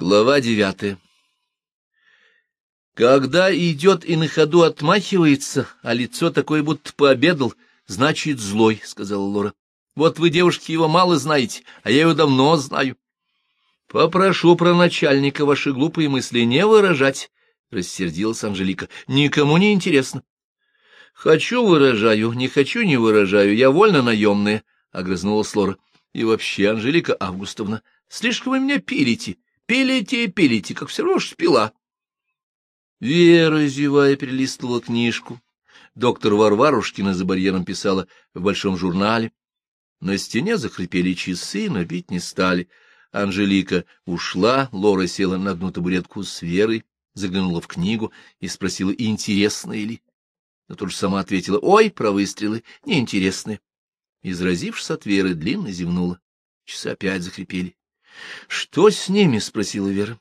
Глава девятая Когда идет и на ходу отмахивается, а лицо такое, будто пообедал, значит злой, — сказала Лора. Вот вы, девушки, его мало знаете, а я его давно знаю. Попрошу про начальника ваши глупые мысли не выражать, — рассердилась Анжелика. Никому не интересно. Хочу — выражаю, не хочу — не выражаю, я вольно наемная, — огрызнулась Лора. И вообще, Анжелика Августовна, слишком вы меня пилите. Пилите пилите, как все равно пила. Вера, зевая, перелистывала книжку. Доктор Варварушкина за барьером писала в большом журнале. На стене захрипели часы, но бить не стали. Анжелика ушла, Лора села на одну табуретку с Верой, заглянула в книгу и спросила, интересно ли. Но тут же сама ответила, ой, про выстрелы, неинтересные. Изразившись от Веры, длинно зевнула. Часы опять захрипели. — Что с ними? — спросила Вера.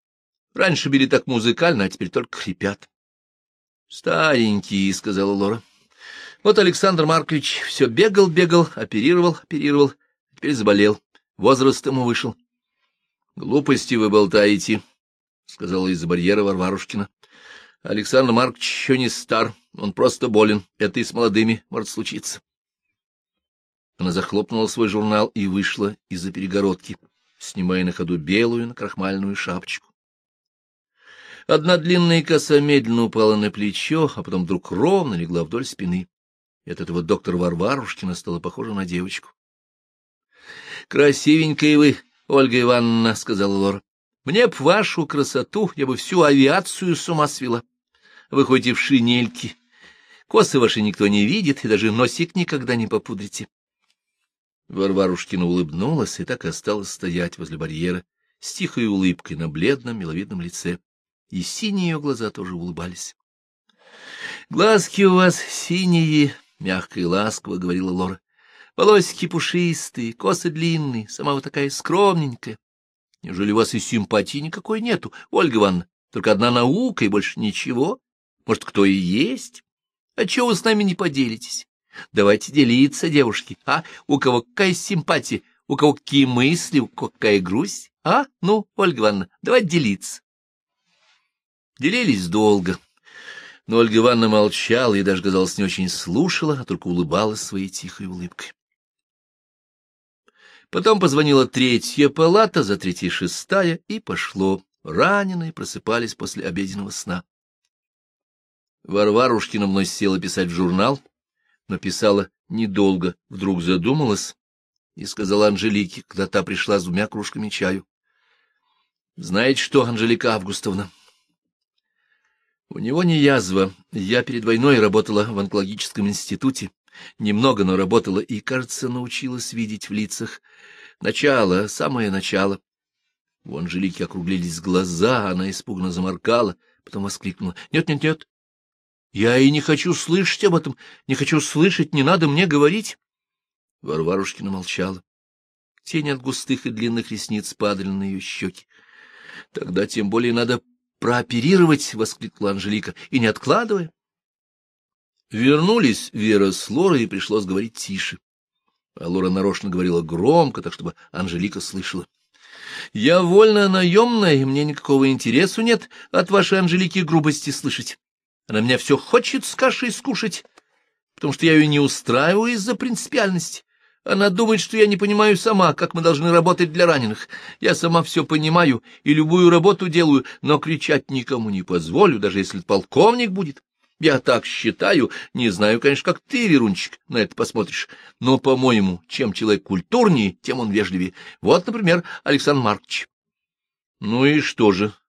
— Раньше били так музыкально, а теперь только хрипят. — Старенький, — сказала Лора. — Вот Александр Маркович все бегал-бегал, оперировал, оперировал, а теперь заболел. Возраст ему вышел. — Глупости вы болтаете, — сказала из-за барьера Варварушкина. — Александр Маркович еще не стар, он просто болен. Это и с молодыми может случиться. Она захлопнула свой журнал и вышла из-за перегородки снимая на ходу белую накрахмальную шапочку. Одна длинная коса медленно упала на плечо, а потом вдруг ровно легла вдоль спины. И от этого доктор Варварушкина стала похожа на девочку. — Красивенькая вы, Ольга Ивановна, — сказала Лора. — Мне б вашу красоту, я бы всю авиацию с ума свела. Вы хоть и в шинельке. Косы ваши никто не видит, и даже носик никогда не попудрите. Варварушкина улыбнулась и так и осталась стоять возле барьера с тихой улыбкой на бледном миловидном лице, и синие ее глаза тоже улыбались. — Глазки у вас синие, — мягко и ласково говорила Лора. — Волосики пушистые, косы длинные, сама вы такая скромненькая. Неужели у вас и симпатии никакой нету, Ольга Ивановна? Только одна наука и больше ничего? Может, кто и есть? А чего вы с нами не поделитесь? Давайте делиться, девушки, а? У кого какая симпатия, у кого какие мысли, у кого какая грусть, а? Ну, Ольга Ивановна, давайте делиться. Делились долго, но Ольга Ивановна молчала и даже, казалось, не очень слушала, а только улыбалась своей тихой улыбкой. Потом позвонила третья палата, за третьей шестая, и пошло. Раненые просыпались после обеденного сна. Варварушкина вновь села писать в журнал, но писала недолго, вдруг задумалась и сказала Анжелике, когда та пришла с двумя кружками чаю. — Знаете что, Анжелика Августовна? У него не язва. Я перед войной работала в онкологическом институте. Немного, но работала, и, кажется, научилась видеть в лицах начало, самое начало. У Анжелики округлились глаза, она испуганно заморкала, потом воскликнула. «Нет, нет, нет, я и не хочу слышать об этом, не хочу слышать, не надо мне говорить. Варварушкина молчала. Тени от густых и длинных ресниц падали на ее щеки. — Тогда тем более надо прооперировать, — воскликнула Анжелика, — и не откладывая. Вернулись Вера с Лорой, и пришлось говорить тише. А Лора нарочно говорила громко, так чтобы Анжелика слышала. — Я вольно наемная, и мне никакого интересу нет от вашей Анжелики грубости слышать. Она меня все хочет с кашей скушать, потому что я ее не устраиваю из-за принципиальности. Она думает, что я не понимаю сама, как мы должны работать для раненых. Я сама все понимаю и любую работу делаю, но кричать никому не позволю, даже если полковник будет. Я так считаю, не знаю, конечно, как ты, Верунчик, на это посмотришь, но, по-моему, чем человек культурнее, тем он вежливее. Вот, например, Александр Маркович. — Ну и что же? —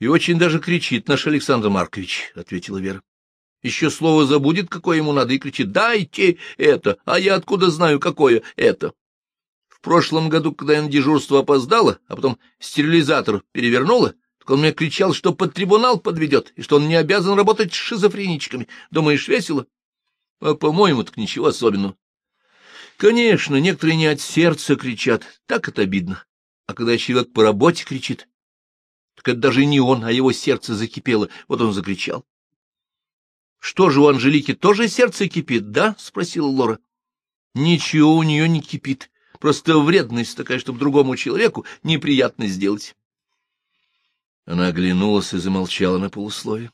И очень даже кричит наш Александр Маркович, — ответила Вера. — Еще слово забудет, какое ему надо, и кричит «Дайте это!» А я откуда знаю, какое это? В прошлом году, когда я на дежурство опоздала, а потом стерилизатор перевернула, так он мне кричал, что под трибунал подведет, и что он не обязан работать с шизофреничками. Думаешь, весело? А, по-моему, так ничего особенного. Конечно, некоторые не от сердца кричат, так это обидно. А когда человек по работе кричит, это даже не он, а его сердце закипело. Вот он закричал. — Что же, у Анжелики тоже сердце кипит, да? — спросила Лора. — Ничего у нее не кипит. Просто вредность такая, чтобы другому человеку неприятно сделать. Она оглянулась и замолчала на полуслове.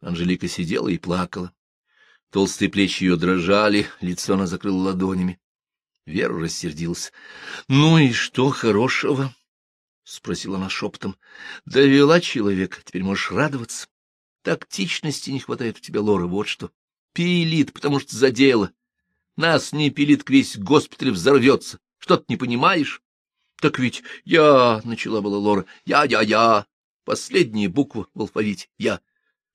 Анжелика сидела и плакала. Толстые плечи ее дрожали, лицо она закрыла ладонями. Вера рассердилась. — Ну и что хорошего? — спросила она шепотом. — Довела человека, теперь можешь радоваться. Тактичности не хватает у тебя, Лора, вот что. Пилит, потому что задела. Нас не пилит, весь госпиталь взорвется. Что ты не понимаешь? — Так ведь я, — начала была Лора, — я-я-я. Последняя буква в алфавите — я.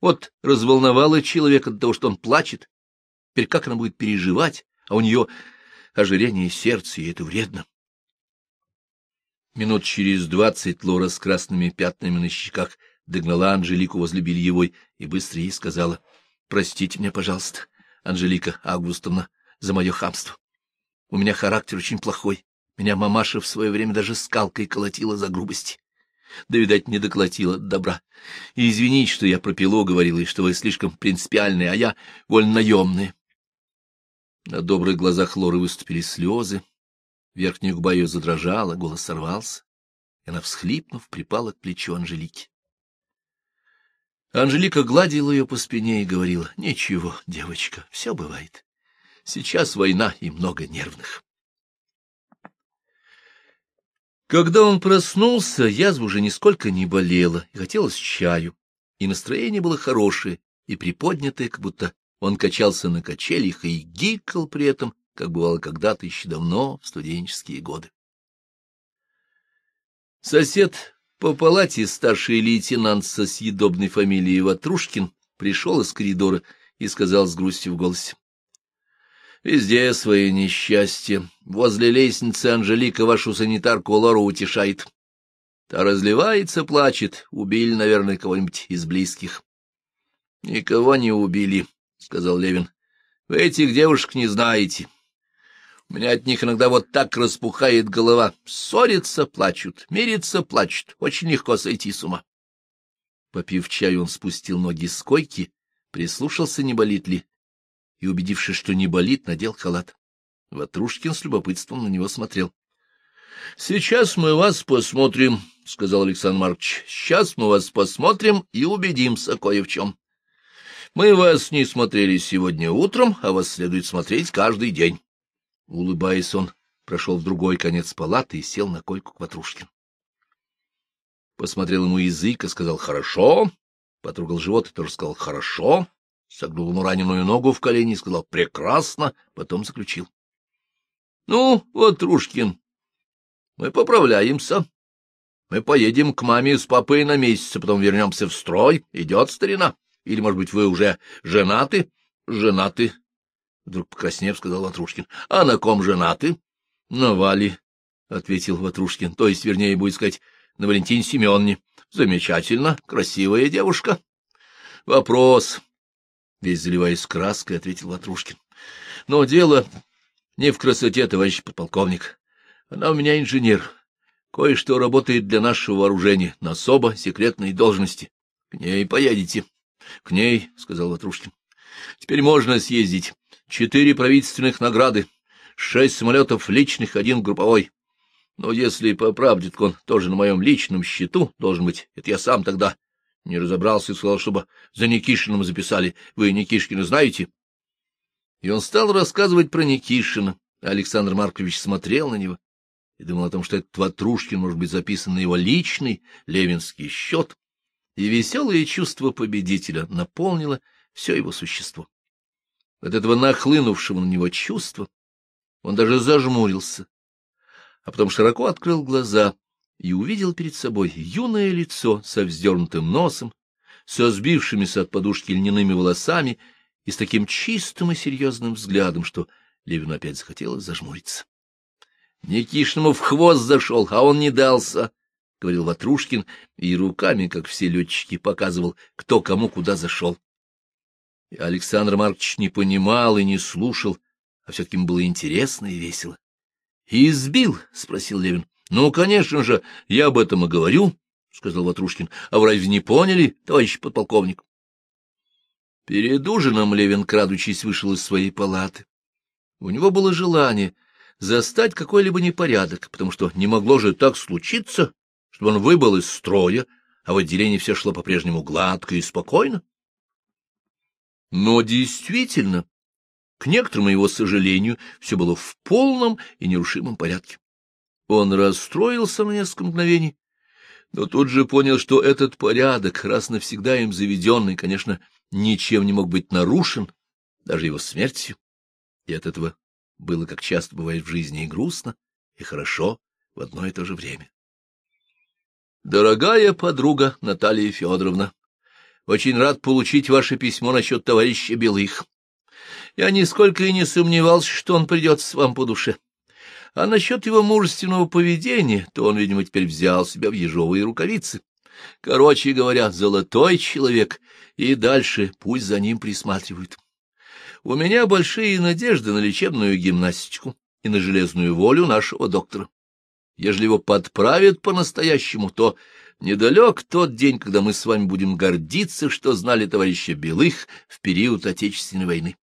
Вот разволновала человека от того, что он плачет. Теперь как она будет переживать, а у нее ожирение сердца, и это вредно. Минут через двадцать Лора с красными пятнами на щеках догнала Анжелику возле бельевой и быстро ей сказала, — Простите меня, пожалуйста, Анжелика Августовна, за мое хамство. У меня характер очень плохой. Меня мамаша в свое время даже скалкой колотила за грубости. Да, видать, не доколотила добра. И извините, что я про пилу говорила, и что вы слишком принципиальные, а я вольно наемная. На добрых глазах Лоры выступили слезы, верхняя губа ее задрожала, голос сорвался, и она, всхлипнув, припала к плечу Анжелики. Анжелика гладила ее по спине и говорила, — Ничего, девочка, все бывает. Сейчас война и много нервных. Когда он проснулся, язва уже нисколько не болела, и хотелось чаю, и настроение было хорошее и приподнятое, как будто он качался на качелях и гикал при этом, как бывало когда-то еще давно, в студенческие годы. Сосед по палате, старший лейтенант со съедобной фамилией Ватрушкин, пришел из коридора и сказал с грустью в голосе. Везде свои несчастья. Возле лестницы Анжелика вашу санитарку Лору утешает. Та разливается, плачет. Убили, наверное, кого-нибудь из близких. — Никого не убили, — сказал Левин. — Вы этих девушек не знаете. Меня от них иногда вот так распухает голова. Ссорятся, плачут, мирятся, плачут. Очень легко сойти с ума. Попив чай, он спустил ноги с койки, прислушался, не болит ли, и, убедившись, что не болит, надел халат. Ватрушкин с любопытством на него смотрел. — Сейчас мы вас посмотрим, — сказал Александр Маркович. — Сейчас мы вас посмотрим и убедимся кое в чем. Мы вас не смотрели сегодня утром, а вас следует смотреть каждый день. Улыбаясь, он прошел в другой конец палаты и сел на койку к Ватрушкину. Посмотрел ему язык и сказал «хорошо», потрогал живот и тоже сказал «хорошо», согнул ему раненую ногу в колени и сказал «прекрасно», потом заключил. — Ну, вот, Рушкин, мы поправляемся. Мы поедем к маме с папой на месяц, а потом вернемся в строй. Идет старина. Или, может быть, вы уже женаты? — Женаты, — вдруг покраснев, сказал Ватрушкин. — А на ком женаты? — На Вале, — ответил Ватрушкин. — То есть, вернее, будет сказать, на Валентине Семеновне. — Замечательно, красивая девушка. — Вопрос, Весь заливаясь краской, ответил Ватрушкин. — Но дело не в красоте, товарищ подполковник. Она у меня инженер. Кое-что работает для нашего вооружения на особо секретной должности. К ней поедете. — К ней, — сказал Ватрушкин. — Теперь можно съездить. Четыре правительственных награды, шесть самолетов личных, один групповой. Но если по правде, он тоже на моем личном счету должен быть. Это я сам тогда не разобрался и сказал, чтобы за Никишиным записали. Вы Никишкина знаете? И он стал рассказывать про Никишина. Александр Маркович смотрел на него и думал о том, что этот Ватрушкин может быть записан на его личный левинский счет, и веселое чувство победителя наполнило все его существо. От этого нахлынувшего на него чувства он даже зажмурился, а потом широко открыл глаза — и увидел перед собой юное лицо со вздернутым носом, со сбившимися от подушки льняными волосами и с таким чистым и серьезным взглядом, что Левину опять захотелось зажмуриться. — Никишному в хвост зашел, а он не дался, — говорил Ватрушкин, и руками, как все летчики, показывал, кто кому куда зашел. Александр Маркович не понимал и не слушал, а все-таки ему было интересно и весело. — Избил? — спросил Левин. — Ну, конечно же, я об этом и говорю, — сказал Ватрушкин. — А вы разве не поняли, товарищ подполковник? Перед ужином Левин, крадучись, вышел из своей палаты. У него было желание застать какой-либо непорядок, потому что не могло же так случиться, чтобы он выбыл из строя, а в отделении все шло по-прежнему гладко и спокойно. Но действительно, к некоторому его сожалению, все было в полном и нерушимом порядке. Он расстроился на несколько мгновений, но тут же понял, что этот порядок, раз навсегда им заведенный, конечно, ничем не мог быть нарушен, даже его смертью. И от этого было, как часто бывает в жизни, и грустно, и хорошо в одно и то же время. Дорогая подруга Наталья Федоровна, очень рад получить ваше письмо насчет товарища Белых. Я нисколько и не сомневался, что он придется вам по душе. А насчет его мужественного поведения, то он, видимо, теперь взял себя в ежовые рукавицы. Короче говоря, золотой человек, и дальше пусть за ним присматривают. У меня большие надежды на лечебную гимнастику и на железную волю нашего доктора. Ежели его подправят по-настоящему, то недалек тот день, когда мы с вами будем гордиться, что знали товарища Белых в период Отечественной войны.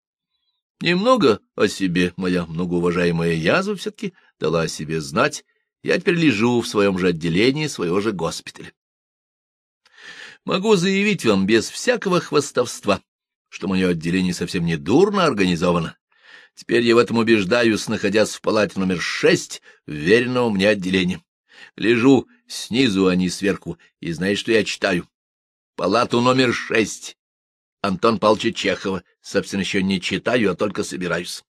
Немного о себе моя многоуважаемая язва все-таки дала о себе знать. Я теперь лежу в своем же отделении своего же госпиталя. Могу заявить вам без всякого хвастовства, что мое отделение совсем не дурно организовано. Теперь я в этом убеждаюсь, находясь в палате номер шесть, веренного мне отделения. Лежу снизу, а не сверху, и знаешь, что я читаю? Палату номер шесть. Антон Павловича Чехова. Собственно, еще не читаю, а только собираюсь.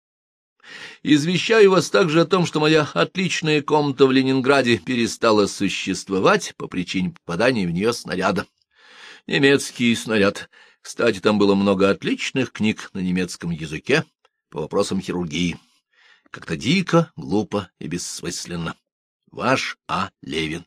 Извещаю вас также о том, что моя отличная комната в Ленинграде перестала существовать по причине попадания в нее снаряда. Немецкий снаряд. Кстати, там было много отличных книг на немецком языке, по вопросам хирургии. Как-то дико, глупо и бессмысленно. Ваш А. Левин